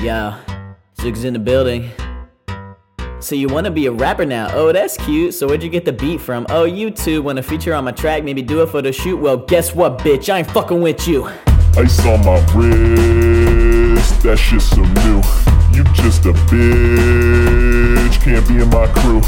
Yeah, Zook's in the building. So you wanna be a rapper now? Oh, that's cute. So where'd you get the beat from? Oh, YouTube. Wanna feature on my track? Maybe do it for the shoot? Well, guess what, bitch? I ain't fucking with you. Ice on my wrist, that shit's so new. You just a bitch, can't be in my crew.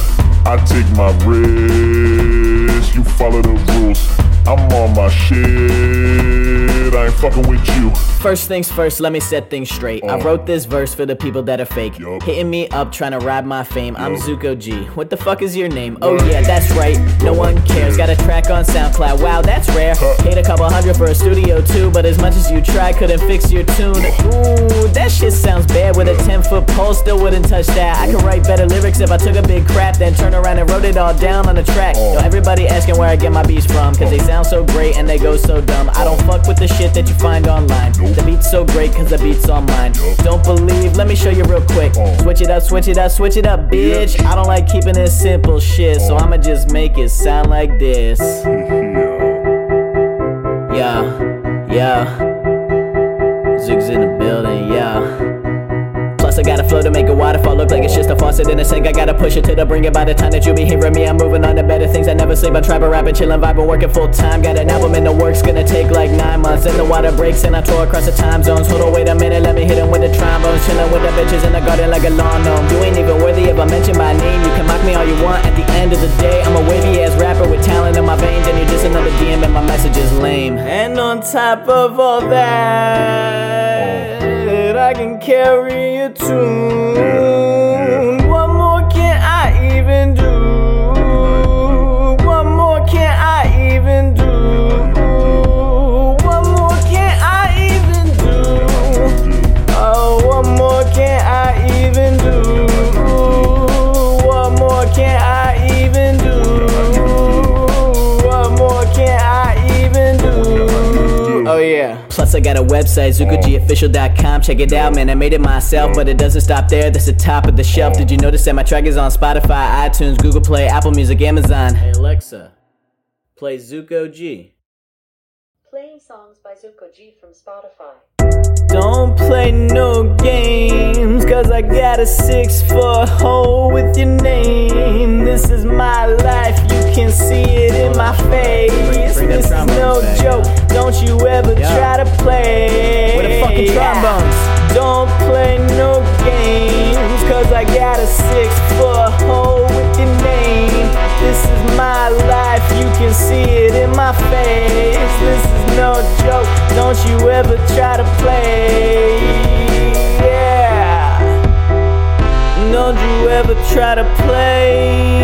I take my risks, you follow the rules. I'm on my shit, I ain't fucking with you. First things first, let me set things straight. I Uh. wrote this verse for the people that are fake. Yup. Hitting me up, trying to rob my fame. I'm Zuko G. What the fuck is your name? Oh yeah, that's right. No one cares. Got a track on SoundCloud. Wow, that's rare. Paid a couple hundred for a studio too, but as much as you try, couldn't fix your tune. Ooh, that shit sounds bad. With a 10 foot pole, still wouldn't touch that. I could write better lyrics if I took a big crap, then turn around and wrote it all down on a track. Oh. Yo, everybody asking where I get my beats from, cause they sound so great and they go so dumb. I don't fuck with the shit that you find online. The beat's so great cause the beat's on mine. Yup. Don't believe, let me show you real quick. Oh. Switch it up, switch it up, switch it up, bitch. I don't like keeping it simple shit, so Oh. I'ma just make it sound like this. Yeah. Yeah, yeah. Zig's in the building, yeah. I got a flow to make a waterfall look like it's just a faucet in a sink. I gotta push it to the brink. And By the time that you be hearing me, I'm moving on to better things. I never sleep. I'm trapping, rapping, chilling, vibing, working full time. Got an album in the works, gonna take like nine months. And the water breaks, and I tour across the time zones. Hold on, wait a minute, let me hit him with the trombones. Chilling with the bitches in the garden like a lawn gnome. You ain't even worthy of a mention by name. You can mock me all you want. At the end of the day, I'm a wavy ass rapper with talent in my veins, and you're just another DM, and my message is lame. And on top of all that. I can carry a Plus I got a website, ZukoGOfficial.com. Check it out, man. I made it myself, but it doesn't stop there. That's the top of the shelf. Did you notice that my track is on Spotify, iTunes, Google Play, Apple Music, Amazon? Hey Alexa, play Zuko G. Playing songs by Zuko G from Spotify. Don't play no games, cause I got a six foot hole with your name. This is my life, you can see it in my face. This is no joke, don't you ever Yeah. try to play. Where the fucking trombones? Don't play no games, cause I got a six foot hole with your name. This is my life, you can see it in my face. This is no joke, don't you ever try to play. Yeah. Don't you ever try to play with.